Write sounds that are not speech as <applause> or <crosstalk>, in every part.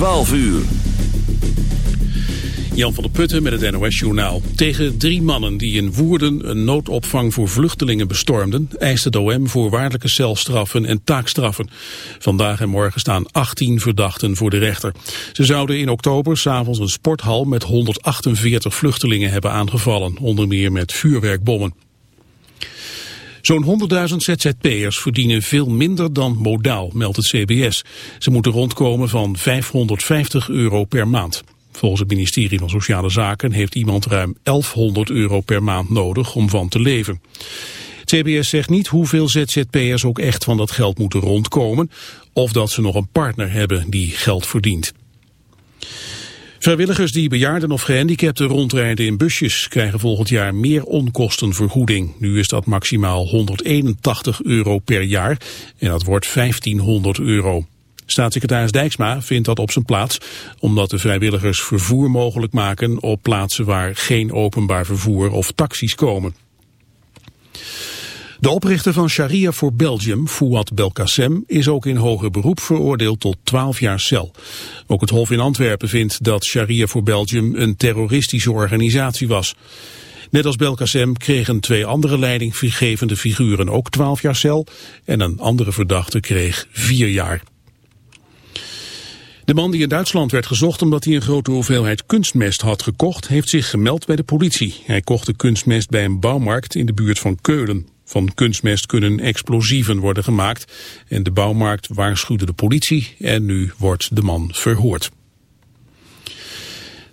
12 uur. Jan van der Putten met het NOS-journaal. Tegen drie mannen die in Woerden een noodopvang voor vluchtelingen bestormden... eiste de OM voorwaardelijke celstraffen en taakstraffen. Vandaag en morgen staan 18 verdachten voor de rechter. Ze zouden in oktober s'avonds een sporthal met 148 vluchtelingen hebben aangevallen. Onder meer met vuurwerkbommen. Zo'n 100.000 ZZP'ers verdienen veel minder dan modaal, meldt het CBS. Ze moeten rondkomen van 550 euro per maand. Volgens het ministerie van Sociale Zaken heeft iemand ruim 1100 euro per maand nodig om van te leven. Het CBS zegt niet hoeveel ZZP'ers ook echt van dat geld moeten rondkomen... of dat ze nog een partner hebben die geld verdient. Vrijwilligers die bejaarden of gehandicapten rondrijden in busjes krijgen volgend jaar meer onkostenvergoeding. Nu is dat maximaal 181 euro per jaar en dat wordt 1500 euro. Staatssecretaris Dijksma vindt dat op zijn plaats, omdat de vrijwilligers vervoer mogelijk maken op plaatsen waar geen openbaar vervoer of taxis komen. De oprichter van Sharia voor Belgium, Fouad Belkacem, is ook in hoger beroep veroordeeld tot 12 jaar cel. Ook het Hof in Antwerpen vindt dat Sharia voor Belgium een terroristische organisatie was. Net als Belkacem kregen twee andere leidinggevende figuren ook 12 jaar cel en een andere verdachte kreeg 4 jaar. De man die in Duitsland werd gezocht omdat hij een grote hoeveelheid kunstmest had gekocht, heeft zich gemeld bij de politie. Hij kocht de kunstmest bij een bouwmarkt in de buurt van Keulen. Van kunstmest kunnen explosieven worden gemaakt. En de bouwmarkt waarschuwde de politie en nu wordt de man verhoord.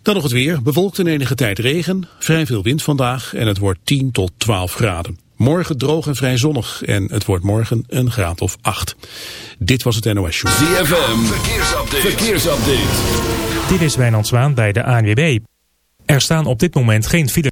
Dan nog het weer. Bewolkt in enige tijd regen, vrij veel wind vandaag en het wordt 10 tot 12 graden. Morgen droog en vrij zonnig en het wordt morgen een graad of 8. Dit was het NOS Show. ZFM, verkeersupdate. verkeersupdate. Dit is Wijnand Zwaan bij de ANWB. Er staan op dit moment geen files.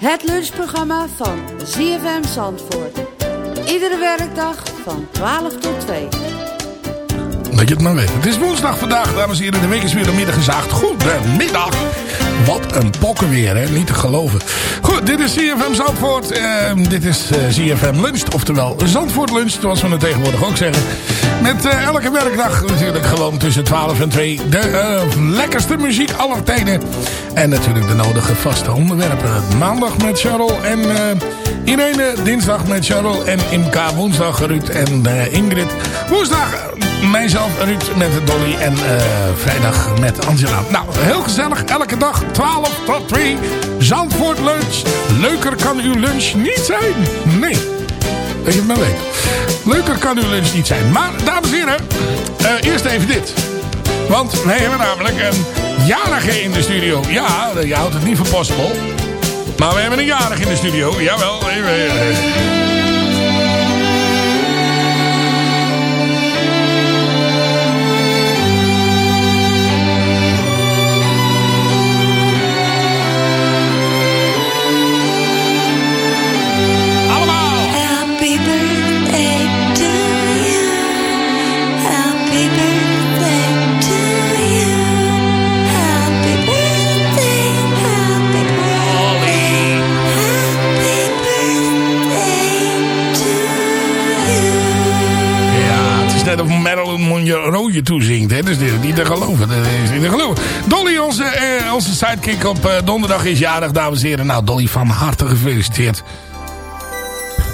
Het lunchprogramma van ZFM Zandvoort. Iedere werkdag van 12 tot 2. Dat je het maar weet. Het is woensdag vandaag, dames en heren. De week is weer de middag gezaagd. Goedemiddag. Wat een pokken weer, hè. Niet te geloven. Goed, dit is CFM Zandvoort. Ehm, dit is eh CFM Lunch. Oftewel Zandvoort Lunch, zoals we het tegenwoordig ook zeggen. Met eh, elke werkdag natuurlijk gewoon tussen 12 en 2. De eh, lekkerste muziek aller tijden. En natuurlijk de nodige vaste onderwerpen. Maandag met Charles en Irene. Dinsdag met Charles en Imka. Woensdag Ruud en Ingrid. Woensdag... mijzelf, Ruud met Dolly en eh, vrijdag met Angela. Nou, heel gezellig. Elke dag 12 tot 2. Zandvoort lunch. Leuker kan uw lunch niet zijn. Nee. Dat je het maar weet. Leuker kan uw lunch niet zijn. Maar, dames en heren, eh, eerst even dit. Want wij hebben namelijk een jarige in de studio. Ja, je houdt het niet voor possible. Maar we hebben een jarig in de studio. Jawel, even... even. Je toezingt. Hè? Dus dit is niet te geloven. Dat is niet te geloven. Dolly, onze, eh, onze sidekick op eh, donderdag is jarig, dames en heren. Nou, Dolly, van harte gefeliciteerd.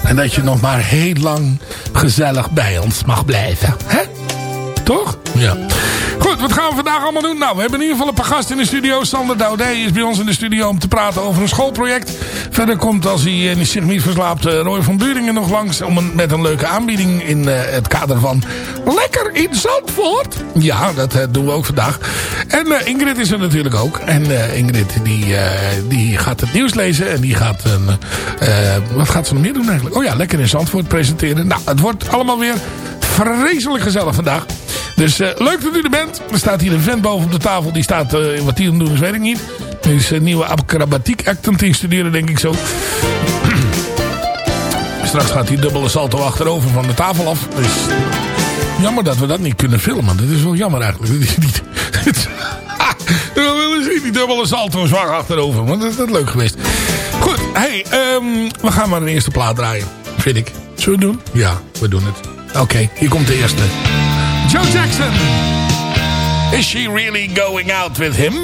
En dat je nog maar heel lang gezellig bij ons mag blijven. Hè? Toch? Ja. Goed, wat gaan we vandaag allemaal doen? Nou, we hebben in ieder geval een paar gasten in de studio. Sander Daudet is bij ons in de studio om te praten over een schoolproject. Verder komt, als hij eh, zich niet verslaapt, eh, Roy van Buringen nog langs. Om met een leuke aanbieding in eh, het kader van Lekker in Zandvoort. Ja, dat doen we ook vandaag. En Ingrid is er natuurlijk ook. En Ingrid die, die gaat het nieuws lezen. En die gaat een... wat gaat ze nog meer doen eigenlijk? Oh ja, Lekker in Zandvoort presenteren. Nou, het wordt allemaal weer vreselijk gezellig vandaag. Dus leuk dat u er bent. Er staat hier een vent boven op de tafel. Die staat, eh, wat die aan doen is, weet ik niet. Die een nieuwe acrobatiek act aan het instuderen, denk ik zo. <clears throat> Straks gaat hij dubbele salto achterover van de tafel af. Dus jammer dat we dat niet kunnen filmen. Dat is wel jammer eigenlijk. Is niet... <laughs> <laughs> We willen zien die dubbele salto zwaar achterover. Want dat is dat leuk geweest. Goed, hey, ehm, we gaan maar een eerste plaat draaien. Vind ik. Zullen we het doen? Ja, we doen het. Oké, hier komt de eerste. Joe Jackson. Is she really going out with him?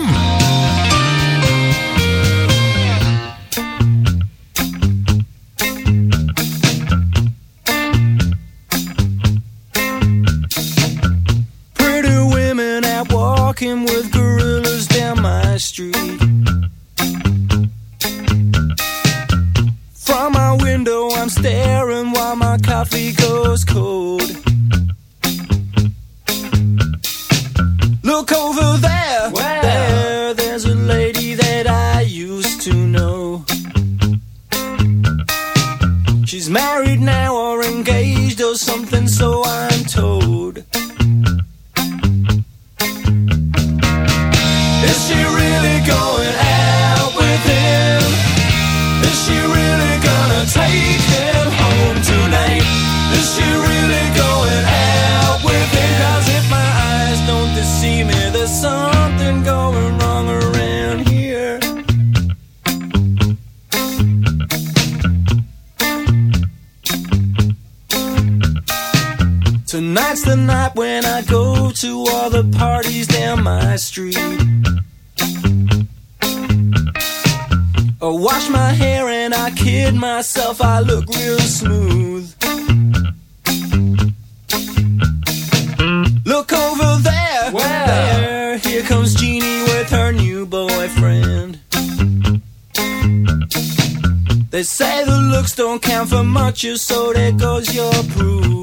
With gorillas down my street. From my window, I'm staring while my coffee goes cold. Kid myself, I look real smooth. Look over there, there, here comes Jeannie with her new boyfriend. They say the looks don't count for much, so there goes your proof.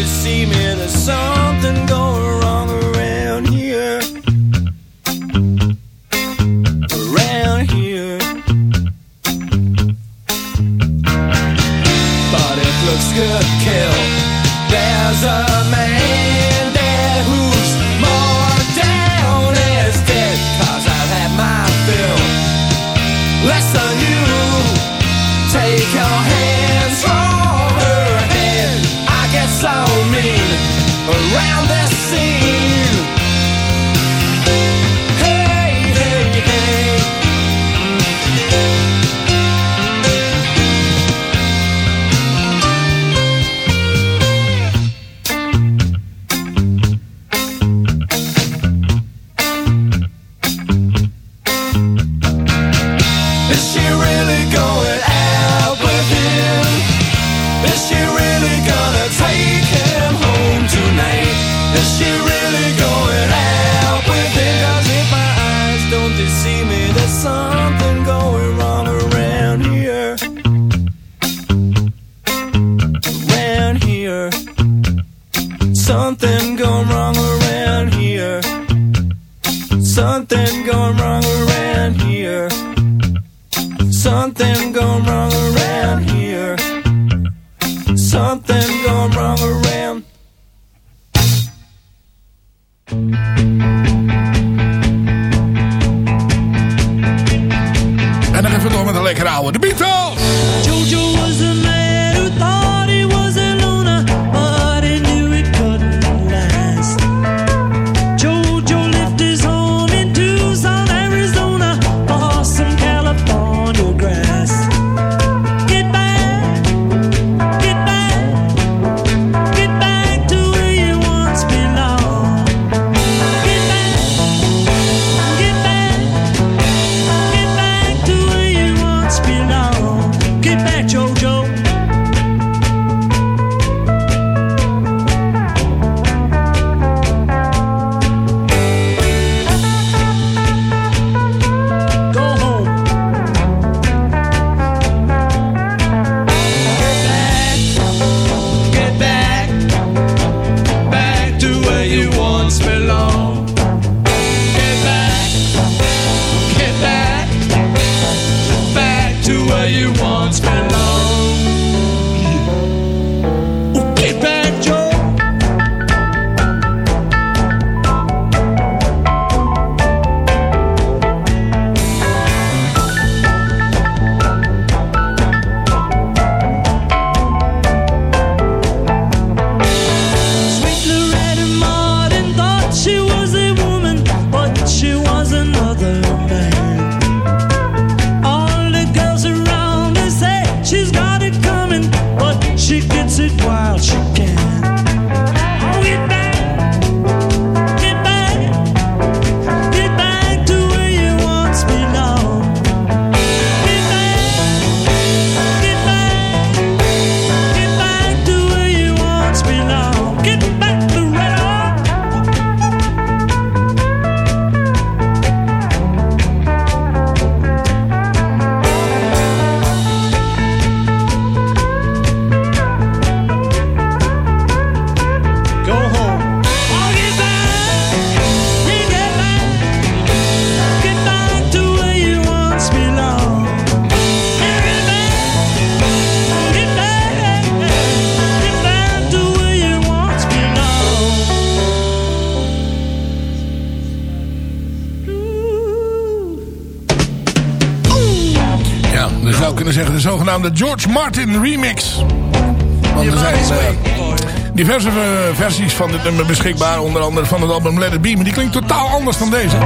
To see me. Kunnen zeggen de zogenaamde George Martin remix. Want er zijn eh, diverse eh, versies van dit nummer beschikbaar. Onder andere van het album Let It Be. Maar die klinkt totaal anders dan deze.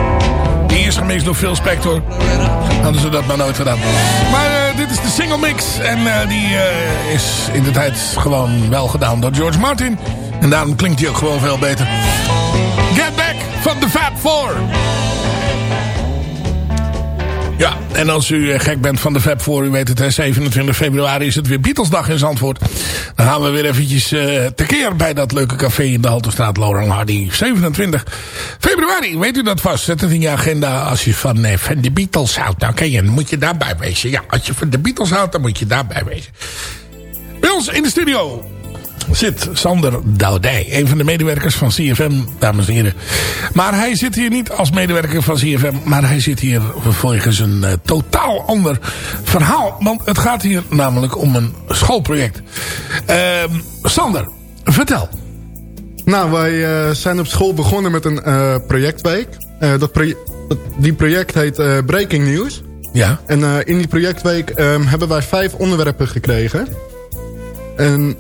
Die is gemixt door Phil Spector. Hadden ze dat maar nooit gedaan. Maar eh, dit is de single mix. En die is in de tijd gewoon wel gedaan door George Martin. En daarom klinkt hij ook gewoon veel beter. Get Back van The Fab Four. Ja, en als u eh, gek bent van de Fab voor, u weet het, hè, 27 februari is het weer Beatlesdag in Zandvoort. Dan gaan we weer eventjes uh, tekeer bij dat leuke café in de Halterstraat, Laurent Hardy. 27 februari, weet u dat vast? Zet het in je agenda als je van, eh, van de Beatles houdt. Nou, ken je, dan moet je daarbij wezen. Ja, als je van de Beatles houdt, dan moet je daarbij wezen. Bij ons in de studio zit Sander Doudij. Een van de medewerkers van CFM, dames en heren. Maar hij zit hier niet als medewerker van CFM. Maar hij zit hier volgens een uh, totaal ander verhaal. Want het gaat hier namelijk om een schoolproject. Uh, Sander, vertel. Nou, wij uh, zijn op school begonnen met een uh, projectweek. Dat proje die project heet Breaking News. Ja. En in die projectweek um, hebben wij vijf onderwerpen gekregen. En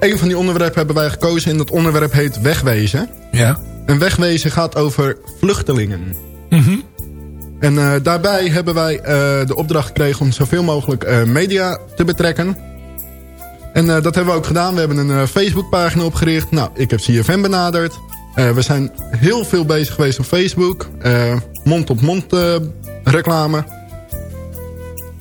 een van die onderwerpen hebben wij gekozen en dat onderwerp heet wegwezen. Ja. En wegwezen gaat over vluchtelingen. Mm -hmm. En uh, daarbij hebben wij uh, de opdracht gekregen om zoveel mogelijk uh, media te betrekken. En dat hebben we ook gedaan. We hebben een Facebookpagina opgericht. Nou, ik heb CFM benaderd. we zijn heel veel bezig geweest op Facebook. Mond-op-mond -mond, reclame. En,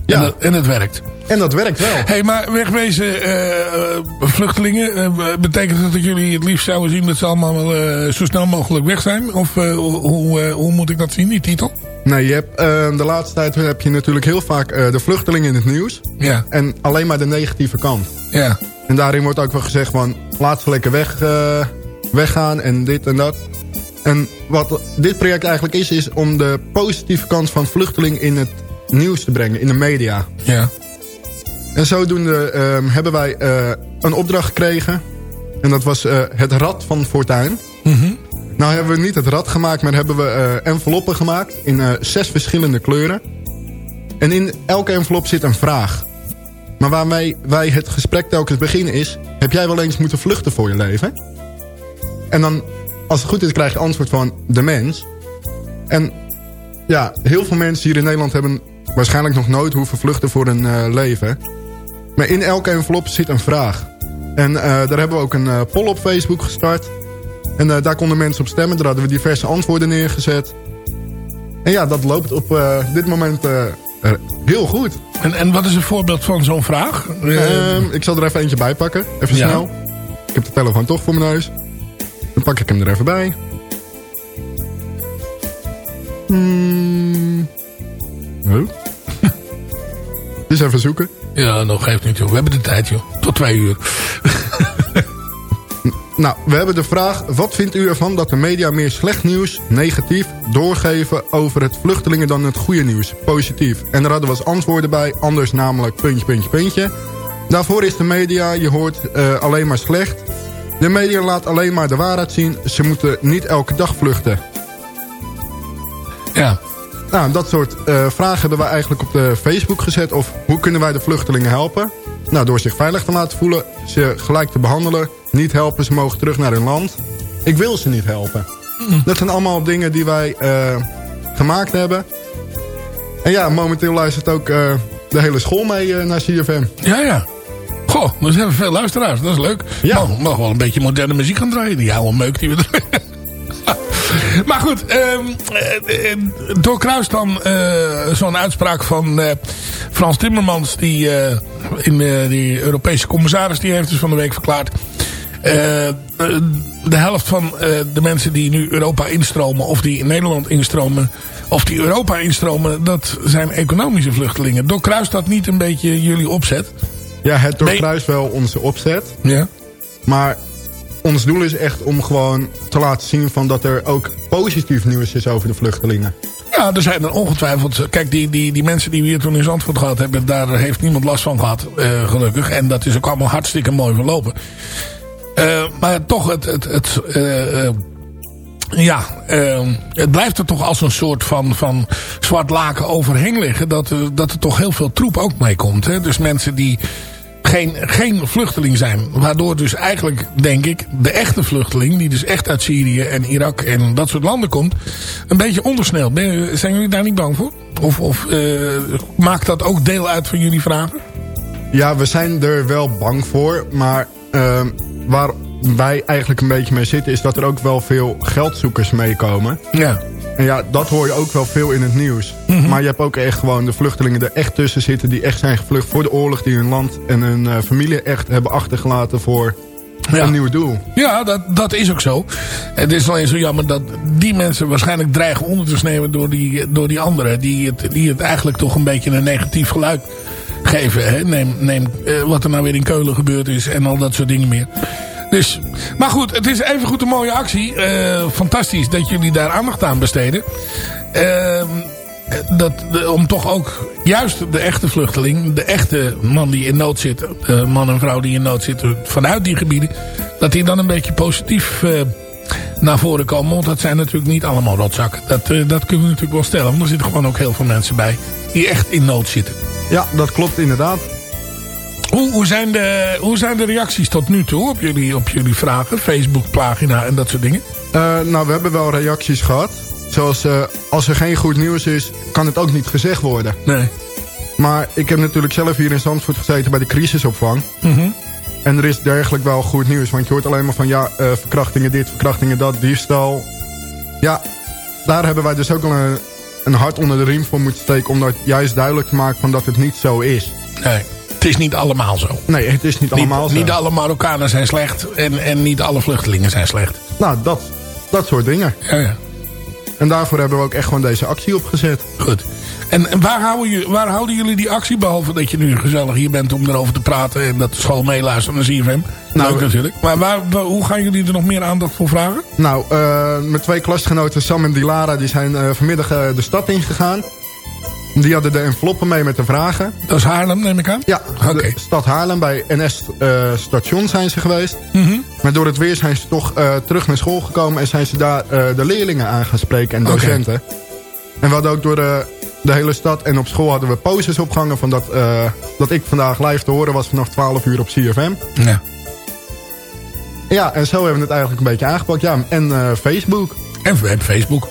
Ja. dat, en het werkt. En dat werkt wel. Hé, hey, maar wegwezen eh, eh, vluchtelingen, eh, betekent dat dat jullie het liefst zouden zien dat ze allemaal zo snel mogelijk weg zijn? Of hoe, hoe, hoe moet ik dat zien, die titel? Nee, je hebt, de laatste tijd heb je natuurlijk heel vaak de vluchtelingen in het nieuws. Ja, En alleen maar de negatieve kant. ja, En daarin wordt ook wel gezegd van... laat ze lekker weg, weggaan en dit en dat. En wat dit project eigenlijk is... is om de positieve kant van vluchteling in het nieuws te brengen. In de media. ja. En zodoende ehm, hebben wij eh, een opdracht gekregen. En dat was eh, het rad van Fortuin. Mhm. Nou hebben we niet het rad gemaakt... maar hebben we eh, enveloppen gemaakt in zes verschillende kleuren. En in elke envelop zit een vraag. Maar waarmee wij het gesprek telkens beginnen is... heb jij wel eens moeten vluchten voor je leven? En dan, als het goed is, krijg je antwoord van de mens. En ja, heel veel mensen hier in Nederland hebben waarschijnlijk nog nooit hoeven vluchten voor eh, leven. Maar in elke envelop zit een vraag. En eh, daar hebben we ook een eh, poll op Facebook gestart. En eh, daar konden mensen op stemmen. Daar hadden we diverse antwoorden neergezet. En ja, dat loopt op dit moment heel goed. En, en wat is een voorbeeld van zo'n vraag? Eh, Ehm, ik zal er even eentje bij pakken. Even Ja. snel. Ik heb de telefoon toch voor mijn neus. Dan pak ik hem er even bij. Hmm. Oh. Dus <laughs> even zoeken. Ja, nog geeft niet, joh. We hebben de tijd, joh. Tot twee uur. <laughs> Nou, we hebben de vraag... Wat vindt u ervan dat de media meer slecht nieuws, negatief, doorgeven over het vluchtelingen dan het goede nieuws, positief? En daar hadden we als antwoorden bij, anders namelijk puntje, puntje, puntje. Daarvoor is de media, je hoort eh, alleen maar slecht. De media laat alleen maar de waarheid zien. Ze moeten niet elke dag vluchten. Ja, Nou, dat soort eh, vragen hebben wij eigenlijk op de Facebook gezet. Of hoe kunnen wij de vluchtelingen helpen? Nou, door zich veilig te laten voelen, ze gelijk te behandelen. Niet helpen, ze mogen terug naar hun land. Ik wil ze niet helpen. Dat zijn allemaal dingen die wij eh, gemaakt hebben. En ja, momenteel luistert ook eh, de hele school mee naar CFM. ja, ja. Goh, we veel luisteraars. Dat is leuk. Ja. Mag, mag wel een beetje moderne muziek gaan draaien. Die oude meuk die we. <laughs> Maar goed, ehm, eh, eh, doorkruist dan eh, zo'n uitspraak van Frans Timmermans... die in die Europese commissaris die heeft dus van de week verklaard... de helft van de mensen die nu Europa instromen... of die in Nederland instromen... of die Europa instromen... dat zijn economische vluchtelingen. Doorkruist dat niet een beetje jullie opzet? Ja, het doorkruist wel onze opzet. Ja. Maar ons doel is echt om gewoon te laten zien... Van dat er ook positief nieuws is over de vluchtelingen. Ja, er zijn er ongetwijfeld... Kijk, die, die, die mensen die we hier toen in Zandvoort gehad hebben... daar heeft niemand last van gehad, eh, gelukkig. En dat is ook allemaal hartstikke mooi verlopen. Eh, maar toch, het... het, het eh, ja, eh, het blijft er toch als een soort van, van zwart laken overheen liggen... Dat, dat er toch heel veel troep ook meekomt. Hè? Dus mensen die geen, geen vluchteling zijn. Waardoor dus eigenlijk, denk ik, de echte vluchteling... die dus echt uit Syrië en Irak en dat soort landen komt... een beetje. Ben je- Zijn jullie daar niet bang voor? Of, of eh, maakt dat ook deel uit van jullie vragen? Ja, we zijn er wel bang voor. Maar ehm, waar wij eigenlijk een beetje mee zitten... is dat er ook wel veel geldzoekers meekomen. Ja. En ja, dat hoor je ook wel veel in het nieuws. Maar je hebt ook echt gewoon de vluchtelingen er echt tussen zitten... die echt zijn gevlucht voor de oorlog... die hun land en hun eh, familie echt hebben achtergelaten voor Ja. een nieuw doel. Ja, dat, dat is ook zo. Het is alleen zo jammer dat die mensen waarschijnlijk dreigen onder te sneeuwen door die, door die anderen. Die het, die het eigenlijk toch een beetje een negatief geluid geven. Hè? Neem, neem eh, wat er nou weer in Keulen gebeurd is en al dat soort dingen meer. Dus, maar goed, het is even goed een mooie actie. Eh, fantastisch dat jullie daar aandacht aan besteden. Ehm, dat, om toch ook juist de echte vluchteling, de echte man die in nood zit, man en vrouw die in nood zitten vanuit die gebieden, dat die dan een beetje positief eh, naar voren komen. Want dat zijn natuurlijk niet allemaal rotzakken. Dat, eh, dat kunnen we natuurlijk wel stellen. Want er zitten gewoon ook heel veel mensen bij die echt in nood zitten. Ja, dat klopt inderdaad. Hoe, hoe, zijn de, hoe zijn de reacties tot nu toe op jullie, op jullie vragen? Facebookpagina en dat soort dingen? Eh, nou, we hebben wel reacties gehad. Zoals, eh, als er geen goed nieuws is, kan het ook niet gezegd worden. Nee. Maar ik heb natuurlijk zelf hier in Zandvoort gezeten bij de crisisopvang. Mhm. En er is dergelijk wel goed nieuws. Want je hoort alleen maar van, ja, eh, verkrachtingen dit, verkrachtingen dat, diefstal. Ja, daar hebben wij dus ook al een, een hart onder de riem voor moet steken... om dat juist duidelijk te maken van dat het niet zo is. Nee, het is niet allemaal zo. Nee, het is niet allemaal zo. niet alle Marokkanen zijn slecht en, en niet alle vluchtelingen zijn slecht. Nou, dat, dat soort dingen. Ja, ja. En daarvoor hebben we ook echt gewoon deze actie opgezet. Goed. En en waar houden, jullie, waar houden jullie die actie? Behalve dat je nu gezellig hier bent om erover te praten... en dat de school meeluistert naar ZFM. Nou, Leuk natuurlijk. Maar waar, hoe gaan jullie er nog meer aandacht voor vragen? Nou, eh, mijn twee klasgenoten Sam en Dilara... die zijn eh, vanmiddag eh, de stad ingegaan. Die hadden de enveloppen mee met de vragen. Dat is Haarlem, neem ik aan? Ja, Oké. de stad Haarlem bij NS eh, Station zijn ze geweest. Mhm. Maar door het weer zijn ze toch eh, terug naar school gekomen... en zijn ze daar eh, de leerlingen aan gaan spreken en docenten. En we hadden ook door de, de hele stad en op school hadden we posters opgehangen... Van dat, eh, dat ik vandaag live te horen was vanaf 12 uur op CFM. Ja. Ja, en zo hebben we het eigenlijk een beetje aangepakt. Ja, en eh, Facebook. En we hebben Facebook.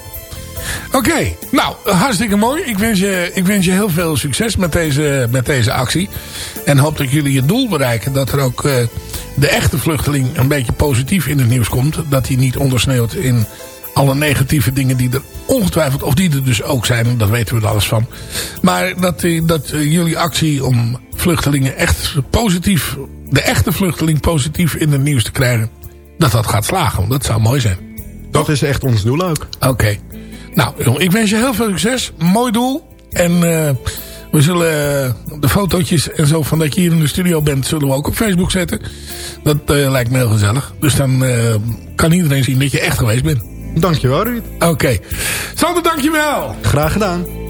Oké, nou, hartstikke mooi. Ik wens, je, ik wens je heel veel succes met deze, met deze actie. En hoop dat jullie je doel bereiken. Dat er ook eh, de echte vluchteling een beetje positief in het nieuws komt. Dat hij niet ondersneeuwt in alle negatieve dingen die er ongetwijfeld... of die er dus ook zijn, dat weten we er alles van. Maar dat, die- dat eh, jullie actie om vluchtelingen echt positief... de echte vluchteling positief in het nieuws te krijgen... dat dat gaat slagen, want dat zou mooi zijn. Dat is echt ons doel ook. Oké. Nou, jongen, ik wens je heel veel succes. Mooi doel. En eh, we zullen eh, de fotootjes en zo van dat je hier in de studio bent... zullen we ook op Facebook zetten. Dat eh, lijkt me heel gezellig. Dus dan kan iedereen zien dat je echt geweest bent. Dankjewel, Ruud. Oké. Sander, dankjewel. Graag gedaan.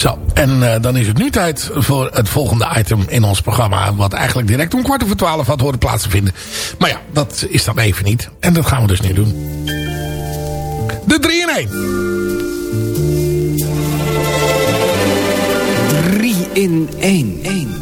Zo, en eh, dan is het nu tijd voor het volgende item in ons programma. Wat eigenlijk direct om kwart over twaalf had horen plaats te vinden. Maar ja, dat is dan even niet. En dat gaan we dus nu doen. De 3 in 1. 3 in 1. 1.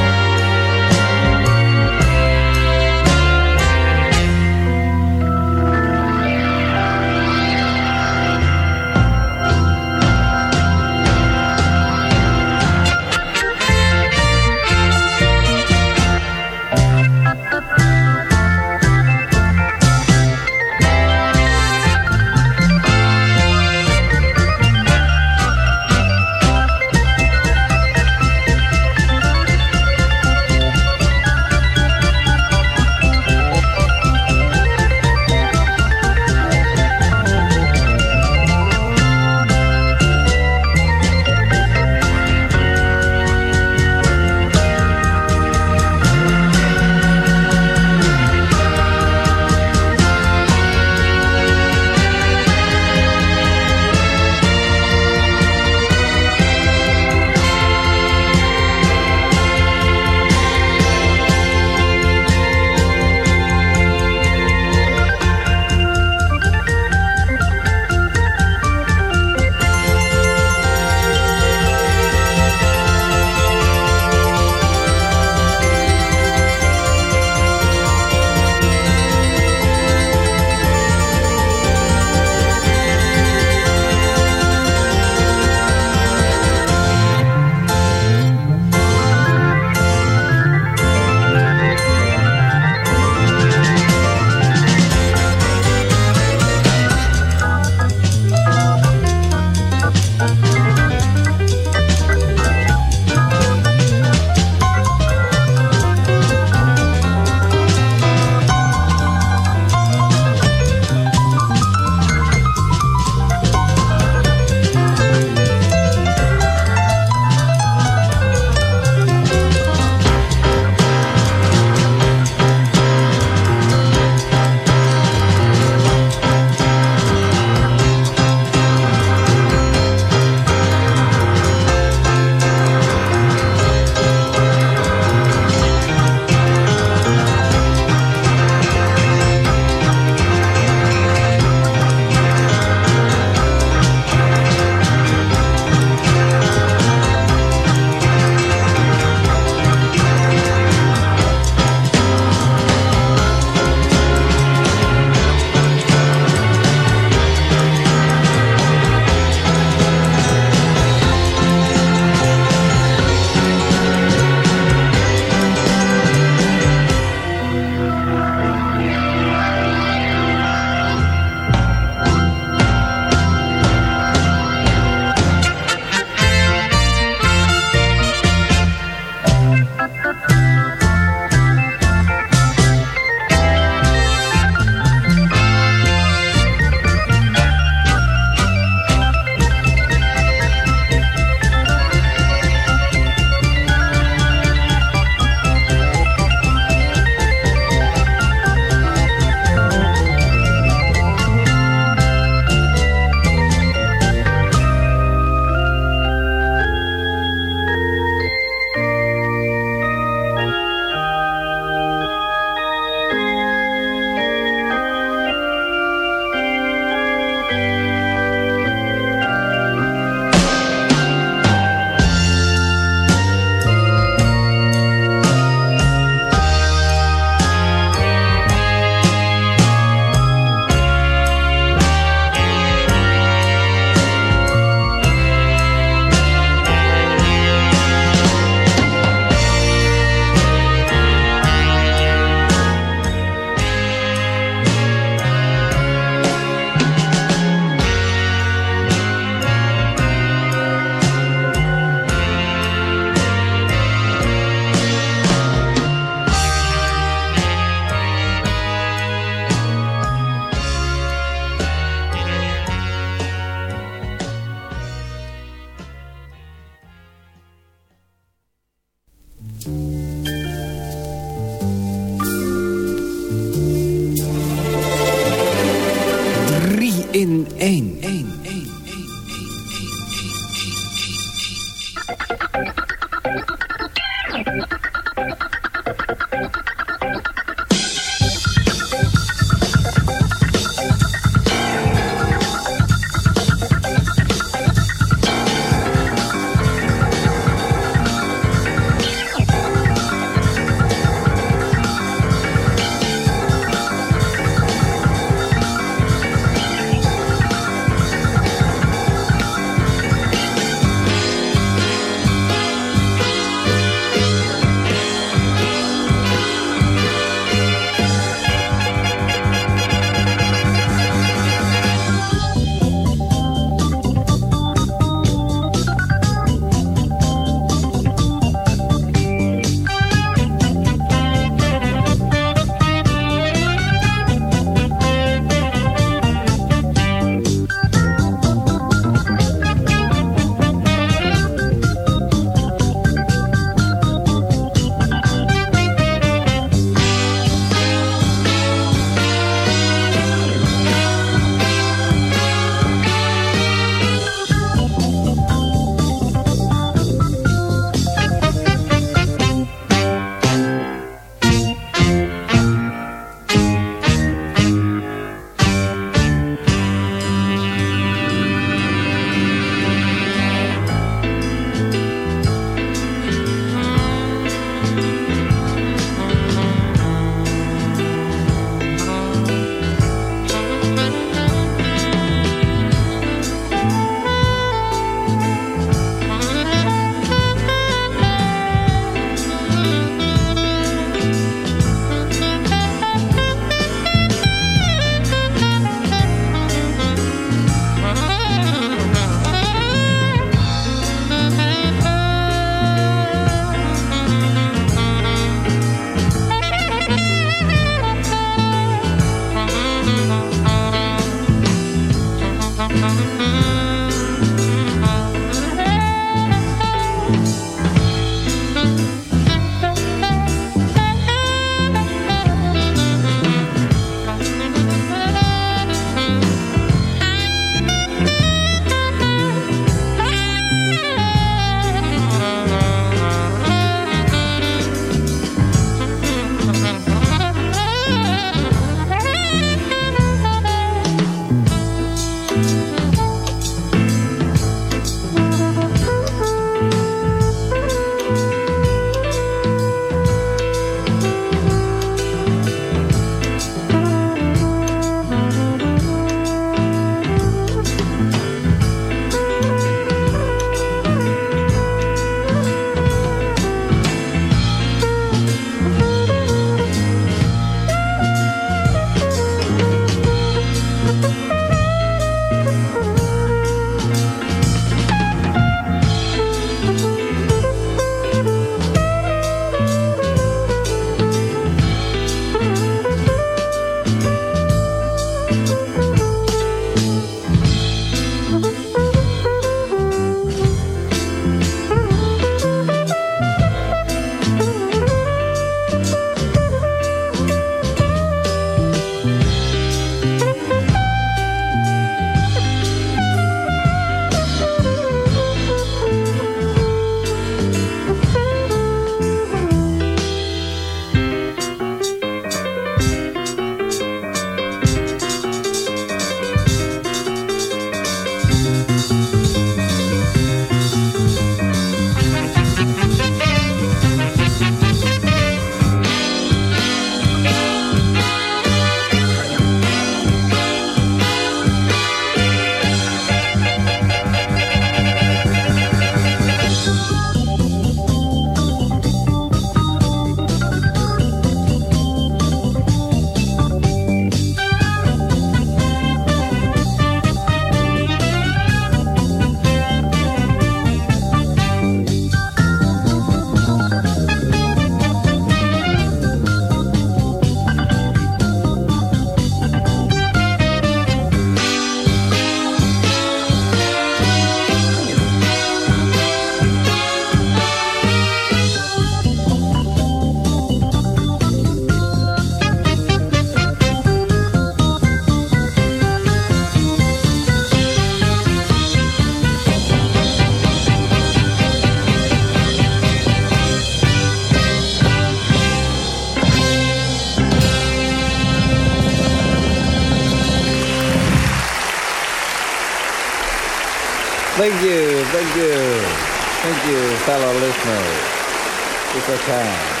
Okay.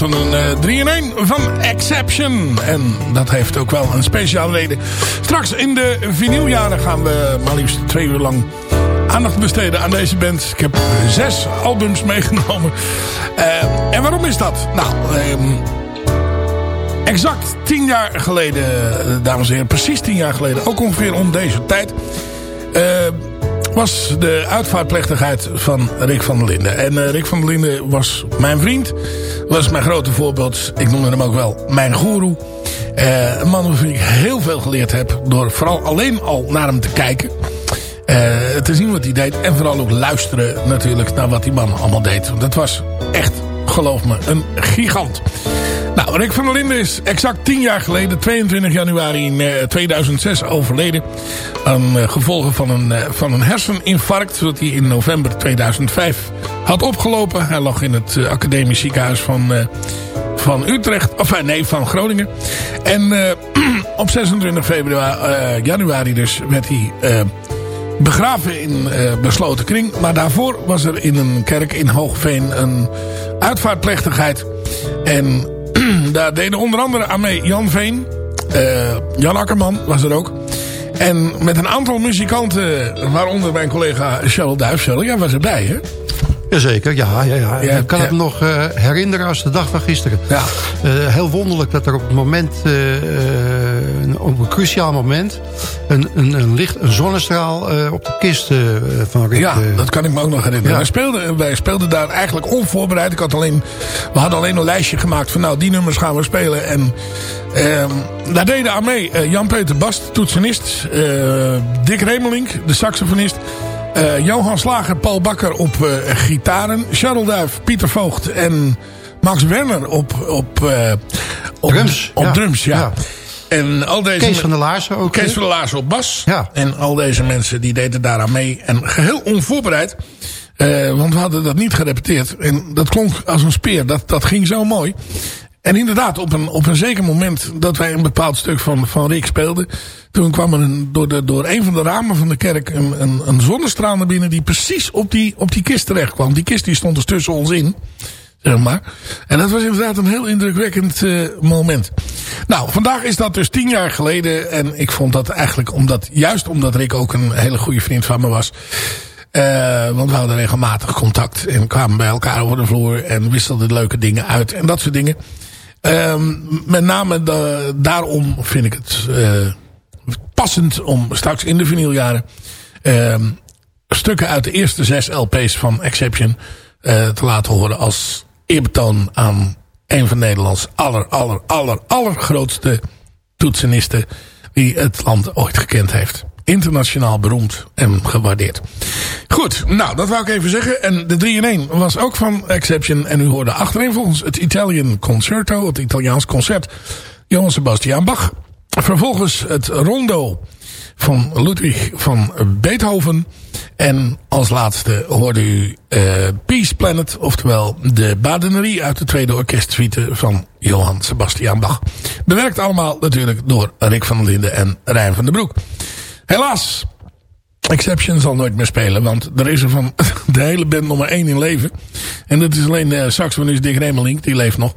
Was een 3 in 1 van Exception. En dat heeft ook wel een speciale reden. Straks in de vinyljaren gaan we maar liefst twee uur lang aandacht besteden aan deze band. Ik heb zes albums meegenomen. Uh, en waarom is dat? Nou, uh, exact tien jaar geleden, dames en heren. Precies tien jaar geleden, ook ongeveer om deze tijd... Uh, was de uitvaartplechtigheid van Rick van der Linden. En uh, Rick van der Linden was mijn vriend. Was mijn grote voorbeeld. Ik noemde hem ook wel mijn goeroe. Uh, een man waarvan ik heel veel geleerd heb. Door vooral alleen al naar hem te kijken. Uh, te zien wat hij deed. En vooral ook luisteren natuurlijk naar wat die man allemaal deed. Want dat was echt, geloof me, een gigant. Nou, Rick van der Linden is exact 10 jaar geleden, 22 januari in, uh, 2006, overleden. Aan uh, gevolgen van een, uh, van een herseninfarct, dat hij in november 2005 had opgelopen. Hij lag in het academisch ziekenhuis van, van Utrecht. Of eh, nee, van Groningen. En eh, <clears throat> op 26 februari, eh, januari dus werd hij eh, begraven in eh, besloten kring. Maar daarvoor was er in een kerk in Hoogveen een uitvaartplechtigheid. En <clears throat> daar deden onder andere aan mee Jan Veen. eh, Jan Akkerman was er ook. En met een aantal muzikanten, waaronder mijn collega Charles Duif. Charles, jij was erbij, hè? Jazeker, ja. ja, ja. Ja, ik kan ja. het nog eh, herinneren als de dag van gisteren. Ja. Eh, heel wonderlijk dat er op het moment, op een cruciaal moment... een, een, een, licht, een zonnestraal eh, op de kist eh, van Rick... Ja, eh, dat kan ik me ook nog herinneren. Ja. Wij, speelden, wij speelden daar eigenlijk onvoorbereid. Ik had alleen, we hadden alleen een lijstje gemaakt van nou, die nummers gaan we spelen. En ehm, daar deden aan mee Jan-Peter Bast, toetsenist. Dick Remelink, de saxofonist. Johan Slager, Paul Bakker op gitaren. Charles Duif, Pieter Voogd en Max Werner op, op, op Drums, Op ja. drums, ja. Ja. En al deze Kees van der Laarsen ook. Kees van der Laarsen op bas. Ja. En al deze mensen die deden daaraan mee. En geheel onvoorbereid. eh, want we hadden dat niet gerepeteerd. En dat klonk als een speer. Dat, dat ging zo mooi. En inderdaad, op een, op een zeker moment dat wij een bepaald stuk van, van Rick speelden. Toen kwam er een, door, de, door een van de ramen van de kerk een, een, een zonnestraal naar binnen. Die precies op die, op die kist terecht kwam. Die kist die stond dus tussen ons in. Zeg maar. En dat was inderdaad een heel indrukwekkend eh, moment. Nou, vandaag is dat dus tien jaar geleden. En ik vond dat eigenlijk, omdat, juist omdat Rick ook een hele goede vriend van me was. eh, want we hadden regelmatig contact. En kwamen bij elkaar over de vloer. En wisselden leuke dingen uit. En dat soort dingen. Ehm, met name da- daarom vind ik het eh, passend om straks in de vinyljaren... ehm, stukken uit de eerste zes LP's van Exception eh, te laten horen als eerbetoon aan een van Nederlands aller, aller, aller, allergrootste toetsenisten die het land ooit gekend heeft. Internationaal beroemd en gewaardeerd. Goed, nou dat wou ik even zeggen. En de 3 in 1 was ook van Exception. En u hoorde achterin volgens het Italian Concerto, het Italiaans concert, Johann Sebastian Bach. Vervolgens het rondo van Ludwig van Beethoven. En als laatste hoorde u eh, Peace Planet, oftewel de badenerie uit de tweede orkestsuite van Johann Sebastian Bach. Bewerkt allemaal natuurlijk door Rick van der Linden en Rijn van den Broek. Helaas, Exception zal nooit meer spelen, want er is er van <laughs> de hele band maar één in leven. En dat is alleen de saxofonist Dick Remelink, die leeft nog.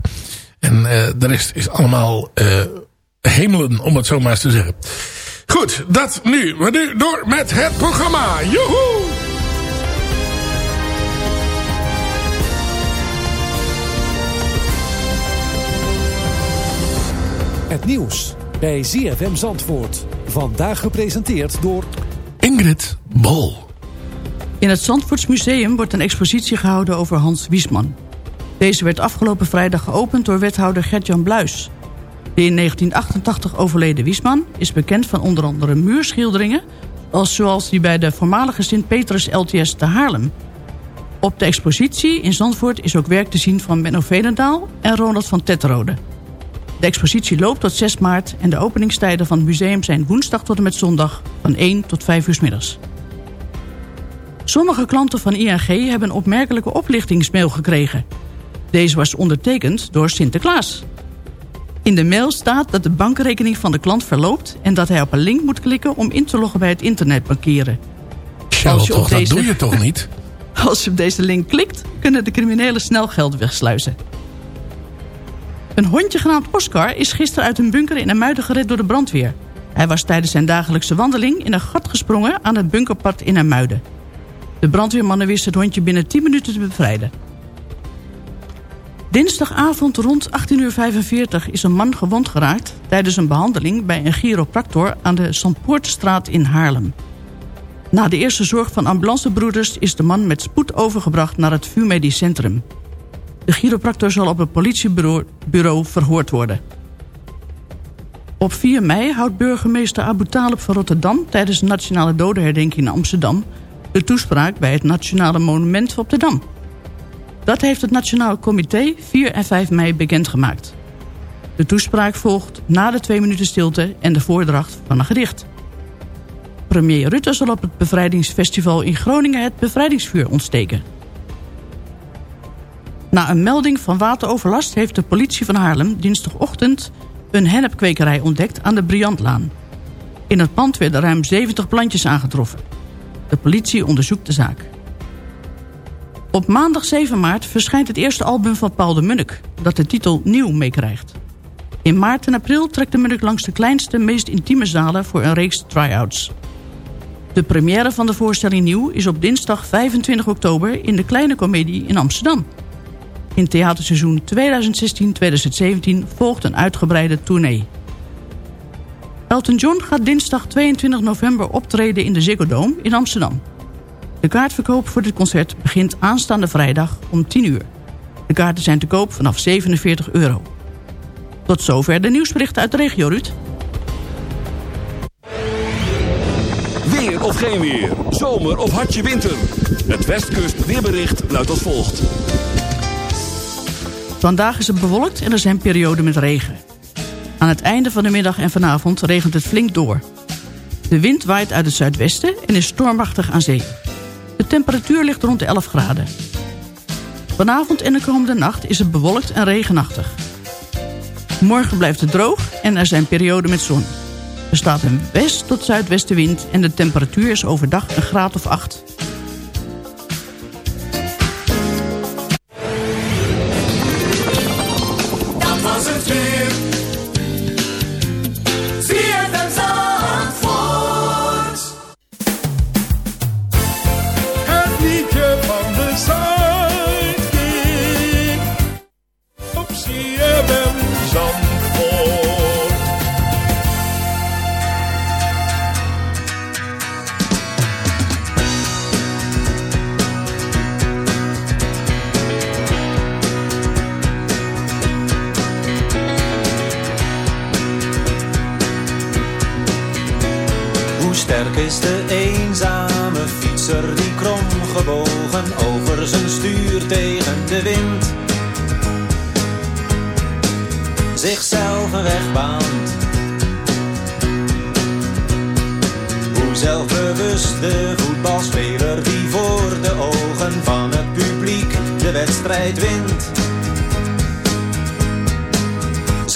En eh, de rest is allemaal eh, hemelen, om het zo maar eens te zeggen. Goed, dat nu. Maar nu door met het programma. Joehoe! Het nieuws bij ZFM Zandvoort. Vandaag gepresenteerd door... Ingrid Bol. In het Zandvoortsmuseum wordt een expositie gehouden over Hans Wiesman. Deze werd afgelopen vrijdag geopend door wethouder Gert-Jan Bluis. De in 1988 overleden Wiesman is bekend van onder andere muurschilderingen... als zoals die bij de voormalige Sint-Petrus LTS te Haarlem. Op de expositie in Zandvoort is ook werk te zien van Menno Veenendaal en Ronald van Tetterode. De expositie loopt tot 6 maart en de openingstijden van het museum zijn woensdag tot en met zondag van 1 tot 5 uur middags. Sommige klanten van ING hebben een opmerkelijke oplichtingsmail gekregen. Deze was ondertekend door Sinterklaas. In de mail staat dat de bankrekening van de klant verloopt... en dat hij op een link moet klikken om in te loggen bij het internetbankieren. Als je toch, dat doe je toch niet? <laughs> Als je op deze link klikt, kunnen de criminelen snel geld wegsluizen. Een hondje genaamd Oscar is gisteren uit een bunker in Amuiden gered door de brandweer. Hij was tijdens zijn dagelijkse wandeling in een gat gesprongen aan het bunkerpad in Amuiden. De brandweermannen wisten het hondje binnen 10 minuten te bevrijden. Dinsdagavond rond 18.45 is een man gewond geraakt... tijdens een behandeling bij een chiropractor aan de Sandpoortstraat in Haarlem. Na de eerste zorg van ambulancebroeders is de man met spoed overgebracht naar het VU Medisch Centrum. De chiropractor zal op het politiebureau bureau verhoord worden. Op 4 mei houdt burgemeester Abu Talib van Rotterdam... tijdens de Nationale Dodenherdenking in Amsterdam... de toespraak bij het Nationale Monument op de Dam. Dat heeft het Nationaal Comité 4 en 5 mei bekendgemaakt. De toespraak volgt na de twee minuten stilte en de voordracht van een gedicht. Premier Rutte zal op het bevrijdingsfestival in Groningen het bevrijdingsvuur ontsteken. Na een melding van wateroverlast heeft de politie van Haarlem dinsdagochtend een hennepkwekerij ontdekt aan de Briantlaan. In het pand werden ruim 70 plantjes aangetroffen. De politie onderzoekt de zaak. Op maandag 7 maart verschijnt het eerste album van Paul de Munnik... dat de titel Nieuw meekrijgt. In maart en april trekt de Munnik langs de kleinste, meest intieme zalen... voor een reeks try-outs. De première van de voorstelling Nieuw is op dinsdag 25 oktober... in de Kleine Comedie in Amsterdam. In theaterseizoen 2016-2017 volgt een uitgebreide tournee. Elton John gaat dinsdag 22 november optreden in de Ziggo Dome in Amsterdam. De kaartverkoop voor dit concert begint aanstaande vrijdag om 10 uur. De kaarten zijn te koop vanaf 47 euro. Tot zover de nieuwsberichten uit de regio, Ruud. Weer of geen weer. Zomer of hartje winter. Het Westkust weerbericht luidt als volgt. Vandaag is het bewolkt en er zijn perioden met regen. Aan het einde van de middag en vanavond regent het flink door. De wind waait uit het zuidwesten en is stormachtig aan zee. De temperatuur ligt rond de 11 graden. Vanavond en de komende nacht is het bewolkt en regenachtig. Morgen blijft het droog en er zijn perioden met zon. Er staat een west- tot zuidwestenwind en de temperatuur is overdag een graad of 8.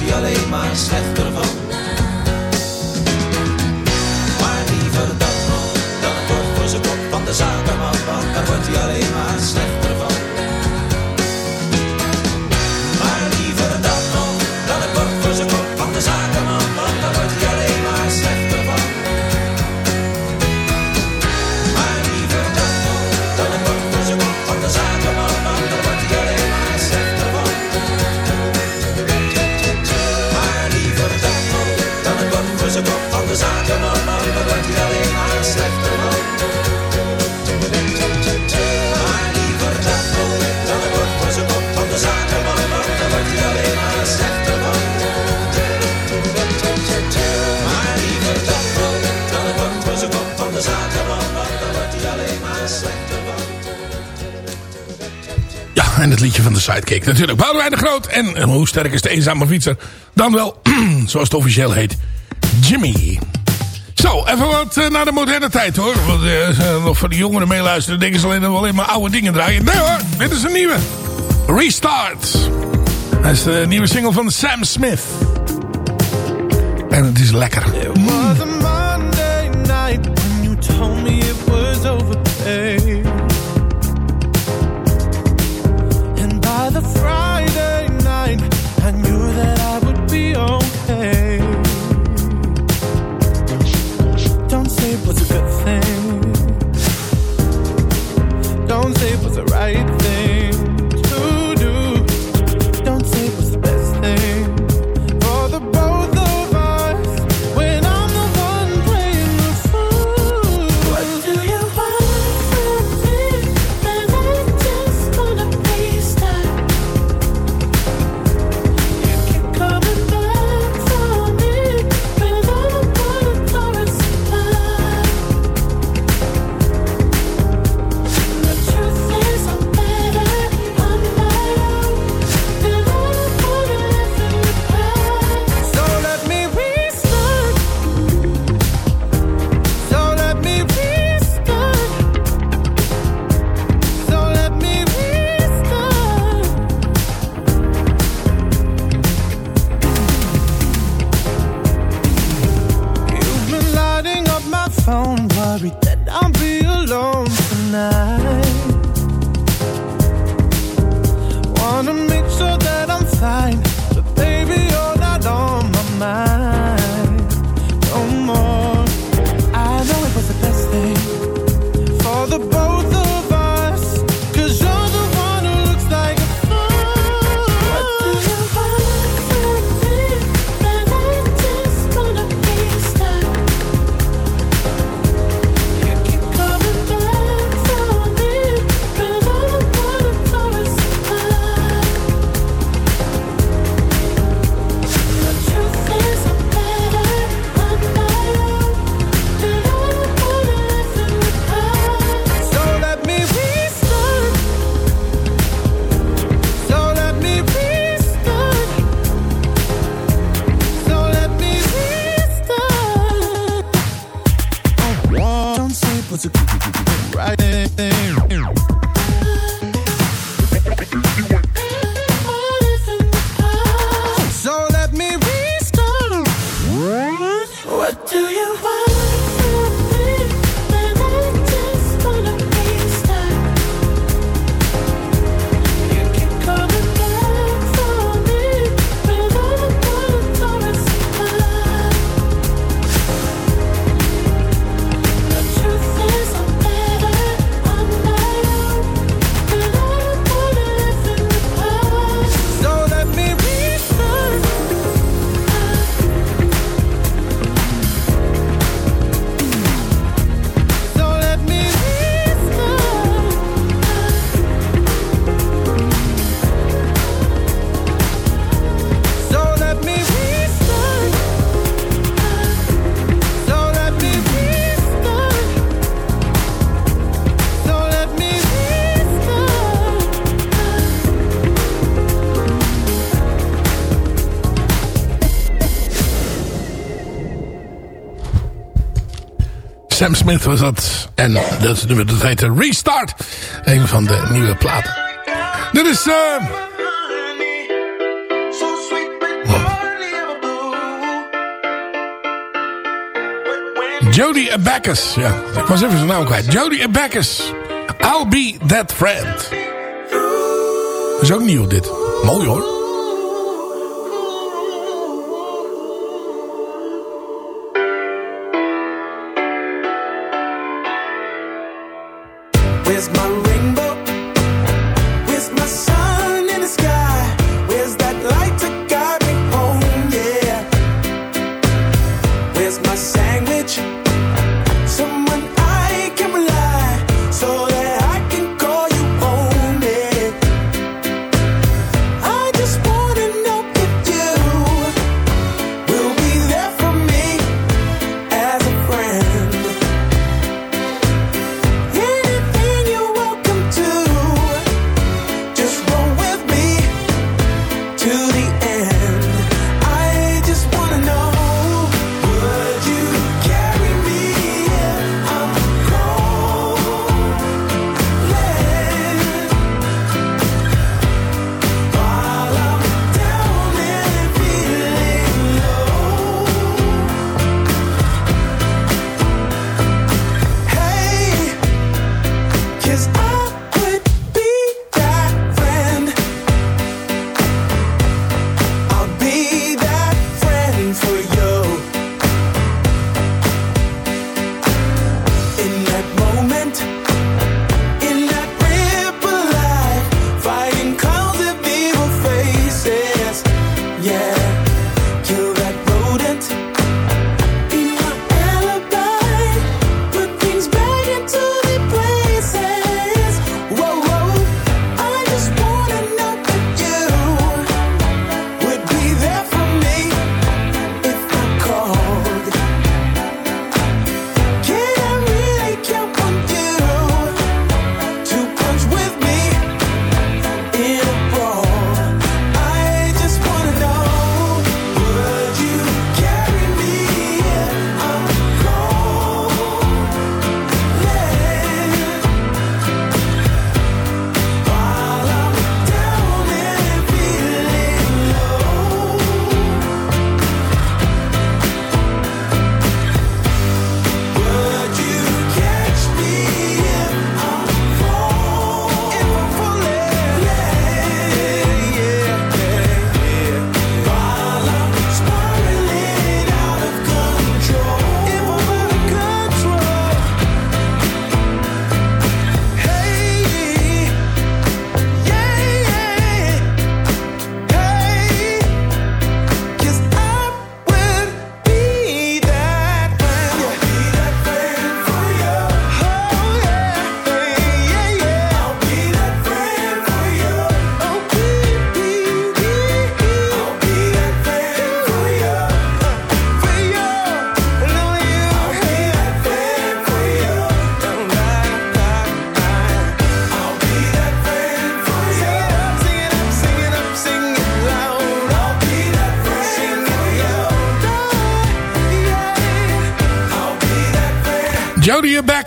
wordt hij alleen maar slechter van. En het liedje van de sidekick natuurlijk. Boudewijn de Groot en hoe sterk is de eenzame fietser? Dan wel, <clears throat> zoals het officieel heet, Jimmy. Zo, even wat eh, naar de moderne tijd hoor. Want uh, voor de jongeren meeluisteren denken ze alleen dat we alleen maar oude dingen draaien. Nee hoor, dit is een nieuwe. Restart. Dat is de nieuwe single van Sam Smith. En het is lekker. Sam Smith was dat. En dat is de dat heette eh, Restart. Een van de nieuwe platen. Dit is... Uh... Jody Abacus. Ja, ik was even zijn naam kwijt. Jody Abacus. I'll be that friend. Dat is ook nieuw dit. Mooi hoor. my rainbow.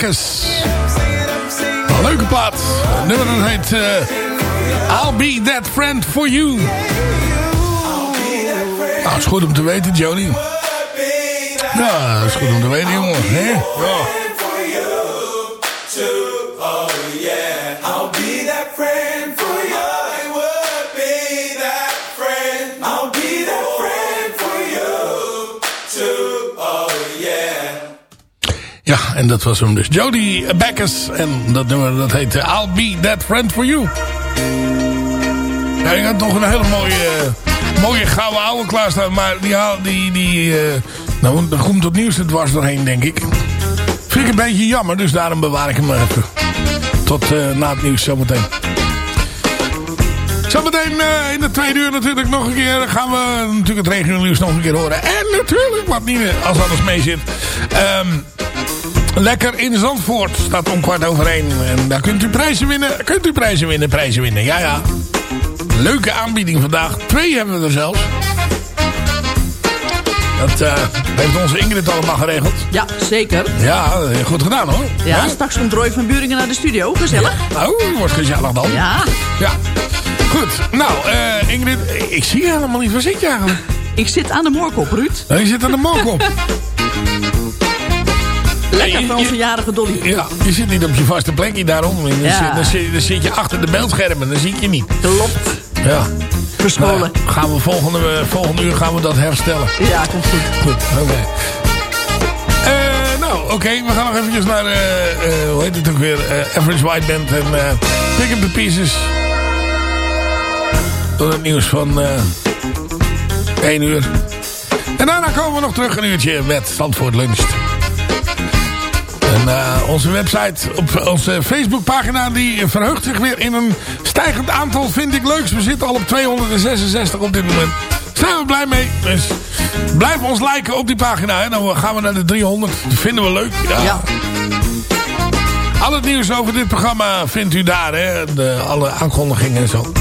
Een leuke plaat. Het nummer dat heet eh, I'll Be That Friend For You. Nou, is goed om te weten, Jodie. Ja, is goed om te weten, jongen. Ja. Ja, en dat was hem dus. Jodie Backus. En dat nummer dat heet eh, I'll Be That Friend For You. Ja, ik had nog een hele mooie, mooie gouden ouwe klaarstaan. Maar die, die, die eh, nou, er komt het nieuws er dwars doorheen, denk ik. Vind ik een beetje jammer, dus daarom bewaar ik hem even. Tot eh, na het nieuws zometeen. Zometeen eh, in de tweede uur natuurlijk nog een keer gaan we natuurlijk het regionaal nieuws nog een keer horen. En natuurlijk, wat niet als alles mee zit. Ehm, lekker in Zandvoort staat om kwart over één. En daar kunt u prijzen winnen. Kunt u prijzen winnen, prijzen winnen. Ja, ja. Leuke aanbieding vandaag. Twee hebben we er zelfs. Dat eh, heeft onze Ingrid allemaal geregeld. Ja, zeker. Ja, eh, goed gedaan hoor. Ja, straks komt Roy van Buringen naar de studio. Gezellig. Oh, wordt gezellig dan. Ja. Ja. Goed. Nou, eh, Ingrid, ik zie je helemaal niet. Waar zit je eigenlijk? Ik zit aan de moorkop, Ruud. Oh, je zit aan de moorkop. <laughs> Lekker van onze jarige Dolly. Ja, je zit niet op je vaste plekje daarom. Dan, Ja. zit, dan, zit, dan zit je achter de beeldschermen. Dan zie ik je niet. Klopt. Ja. Verscholen. Nou gaan we volgende, eh, volgende uur gaan we dat herstellen. Ja, komt goed. Goed, oké. Eh, nou, oké. we gaan nog eventjes naar, eh, hoe heet het ook weer? Average White Band en Pick Up The Pieces. Door het nieuws van eh 1 uur. En daarna komen we nog terug een uurtje met Zandvoort Lunch. En eh, onze website, op onze Facebookpagina, die verheugt zich weer in een stijgend aantal, vind ik leuks. We zitten al op 266 op dit moment. Daar zijn we blij mee. Dus blijf ons liken op die pagina. Dan gaan we naar de 300. Dat vinden we leuk. Ja. Al het nieuws over dit programma vindt u daar. Hè? De, alle aankondigingen en zo.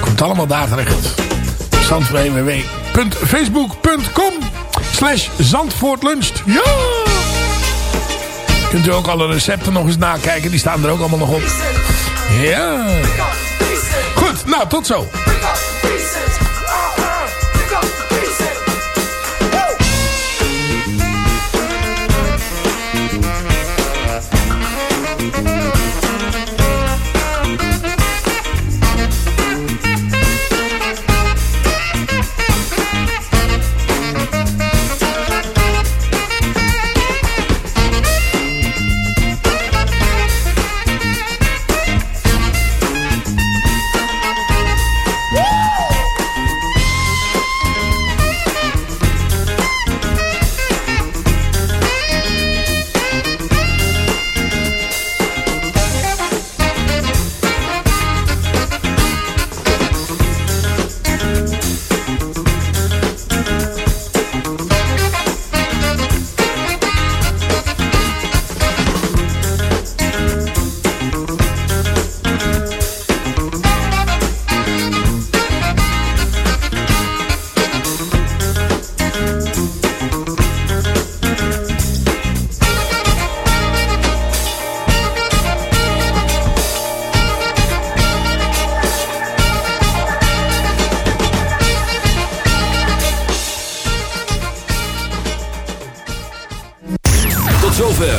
Komt allemaal daar terecht. www.facebook.com slash Zandvoortluncht. Ja! Kunt u ook alle recepten nog eens nakijken. Die staan er ook allemaal nog op. Ja. Goed, nou tot zo.